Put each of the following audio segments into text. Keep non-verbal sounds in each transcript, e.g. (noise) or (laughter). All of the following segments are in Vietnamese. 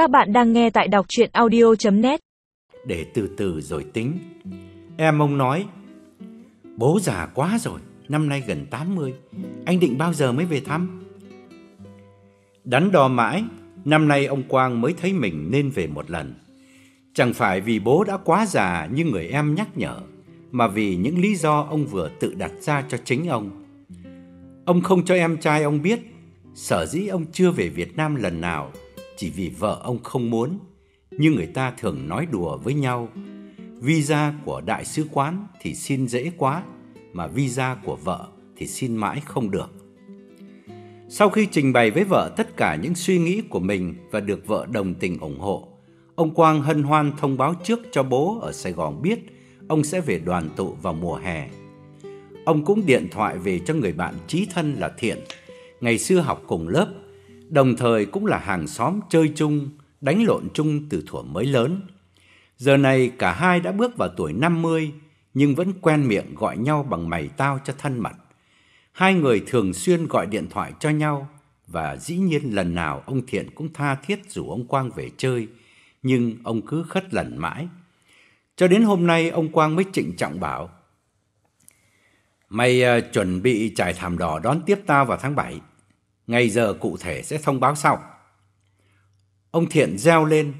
Các bạn đang nghe tại đọc chuyện audio.net Để từ từ rồi tính. Em ông nói, Bố già quá rồi, Năm nay gần 80 Anh định bao giờ mới về thăm? Đắn đo mãi, Năm nay ông Quang mới thấy mình nên về một lần. Chẳng phải vì bố đã quá già như người em nhắc nhở, Mà vì những lý do ông vừa tự đặt ra cho chính ông. Ông không cho em trai ông biết, Sở dĩ ông chưa về Việt Nam lần nào chỉ vì vợ ông không muốn Như người ta thường nói đùa với nhau. Visa của đại sứ quán thì xin dễ quá, Mà visa của vợ thì xin mãi không được. Sau khi trình bày với vợ tất cả những suy nghĩ của mình Và được vợ đồng tình ủng hộ, Ông Quang hân hoan thông báo trước cho bố ở Sài Gòn biết Ông sẽ về đoàn tụ vào mùa hè. Ông cũng điện thoại về cho người bạn chí thân là Thiện, Ngày xưa học cùng lớp. Đồng thời cũng là hàng xóm chơi chung Đánh lộn chung từ thuở mới lớn. Giờ này cả hai đã bước vào tuổi 50 Nhưng vẫn quen miệng gọi nhau bằng mày tao cho thân mật. Hai người thường xuyên gọi điện thoại cho nhau Và dĩ nhiên lần nào ông Thiện cũng tha thiết rủ ông Quang về chơi Nhưng ông cứ khất lần mãi. Cho đến hôm nay ông Quang mới trịnh trọng bảo Mày uh, chuẩn bị trải thảm đỏ đón tiếp tao vào tháng 7 Ngày giờ cụ thể sẽ thông báo sau. Ông Thiện reo lên,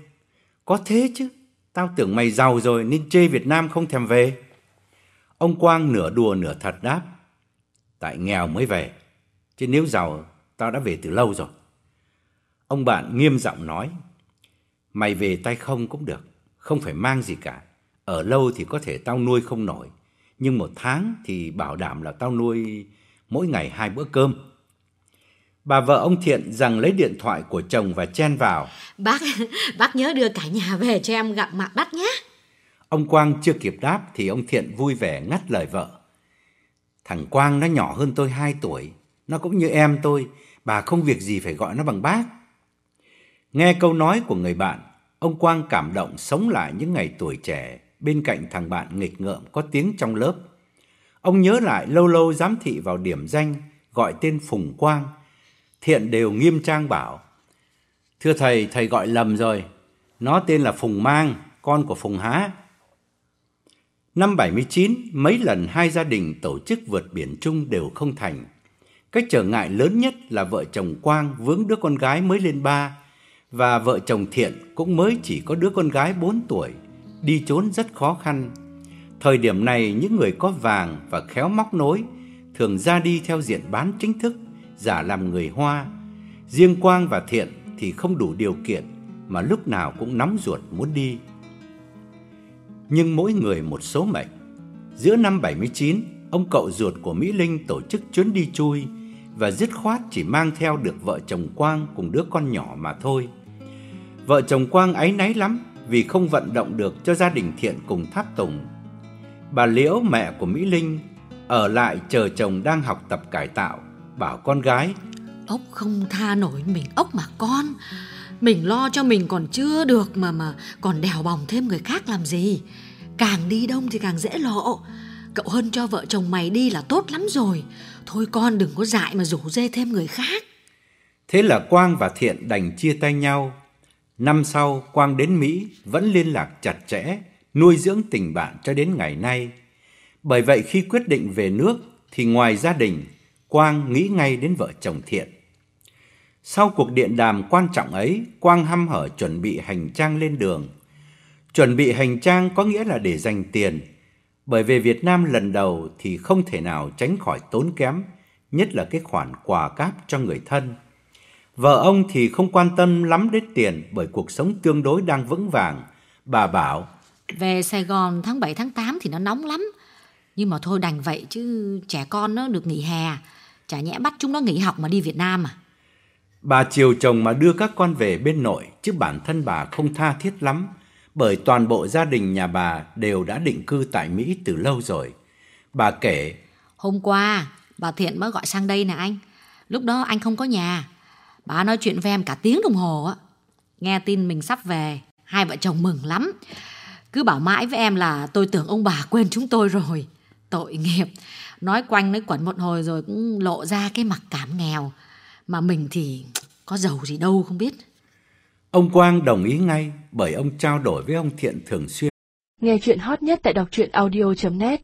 Có thế chứ, Tao tưởng mày giàu rồi nên chê Việt Nam không thèm về. Ông Quang nửa đùa nửa thật đáp, Tại nghèo mới về, Chứ nếu giàu, tao đã về từ lâu rồi. Ông bạn nghiêm giọng nói, Mày về tay không cũng được, Không phải mang gì cả. Ở lâu thì có thể tao nuôi không nổi, Nhưng một tháng thì bảo đảm là tao nuôi Mỗi ngày hai bữa cơm. Bà vợ ông Thiện rằng lấy điện thoại của chồng và chen vào Bác, (laughs) bác nhớ đưa cả nhà về cho em gặp mặt bác nhé. Ông Quang chưa kịp đáp thì ông Thiện vui vẻ ngắt lời vợ. Thằng Quang nó nhỏ hơn tôi 2 tuổi, nó cũng như em tôi, bà không việc gì phải gọi nó bằng bác. Nghe câu nói của người bạn, ông Quang cảm động sống lại những ngày tuổi trẻ bên cạnh thằng bạn nghịch ngợm có tiếng trong lớp. Ông nhớ lại lâu lâu giám thị vào điểm danh gọi tên Phùng Quang. Thiện đều nghiêm trang bảo Thưa thầy, thầy gọi lầm rồi. Nó tên là Phùng Mang, con của Phùng Há. Năm 79, mấy lần hai gia đình tổ chức vượt biển chung đều không thành. Cách trở ngại lớn nhất là vợ chồng Quang vướng đứa con gái mới lên ba và vợ chồng Thiện cũng mới chỉ có đứa con gái 4 tuổi, đi trốn rất khó khăn. Thời điểm này những người có vàng và khéo móc nối thường ra đi theo diện bán chính thức, giả làm người Hoa. Riêng Quang và Thiện thì không đủ điều kiện mà lúc nào cũng nóng ruột muốn đi. Nhưng mỗi người một số mệnh. Giữa năm 79, ông cậu ruột của Mỹ Linh tổ chức chuyến đi chui và dứt khoát chỉ mang theo được vợ chồng Quang cùng đứa con nhỏ mà thôi. Vợ chồng Quang áy náy lắm vì không vận động được cho gia đình Thiện cùng tháp tùng. Bà Liễu mẹ của Mỹ Linh ở lại chờ chồng đang học tập cải tạo, bảo con gái Ốc không tha nổi mình ốc mà con. Mình lo cho mình còn chưa được mà mà còn đèo bòng thêm người khác làm gì. Càng đi đông thì càng dễ lộ. Cậu hơn cho vợ chồng mày đi là tốt lắm rồi. Thôi con đừng có dại mà rủ dê thêm người khác. Thế là Quang và Thiện đành chia tay nhau. Năm sau, Quang đến Mỹ vẫn liên lạc chặt chẽ, nuôi dưỡng tình bạn cho đến ngày nay. Bởi vậy khi quyết định về nước thì ngoài gia đình, Quang nghĩ ngay đến vợ chồng Thiện. Sau cuộc điện đàm quan trọng ấy, Quang hăm hở chuẩn bị hành trang lên đường. Chuẩn bị hành trang có nghĩa là để dành tiền, bởi về Việt Nam lần đầu thì không thể nào tránh khỏi tốn kém, nhất là cái khoản quà cáp cho người thân. Vợ ông thì không quan tâm lắm đến tiền bởi cuộc sống tương đối đang vững vàng. Bà bảo, Về Sài Gòn tháng 7 tháng 8 thì nó nóng lắm. Nhưng mà thôi đành vậy chứ trẻ con nó được nghỉ hè. Chả nhẽ bắt chúng nó nghỉ học mà đi Việt Nam à. Bà chiều chồng mà đưa các con về bên nội chứ bản thân bà không tha thiết lắm bởi toàn bộ gia đình nhà bà đều đã định cư tại Mỹ từ lâu rồi. Bà kể, Hôm qua, bà Thiện mới gọi sang đây nè anh. Lúc đó anh không có nhà. Bà nói chuyện với em cả tiếng đồng hồ á. Nghe tin mình sắp về, hai vợ chồng mừng lắm. Cứ bảo mãi với em là tôi tưởng ông bà quên chúng tôi rồi. Tội nghiệp. Nói quanh nói quẩn một hồi rồi cũng lộ ra cái mặt cảm nghèo. Mà mình thì có giàu gì đâu không biết. Ông Quang đồng ý ngay bởi ông trao đổi với ông Thiện thường xuyên. Nghe chuyện hot nhất tại đọc truyện audio.net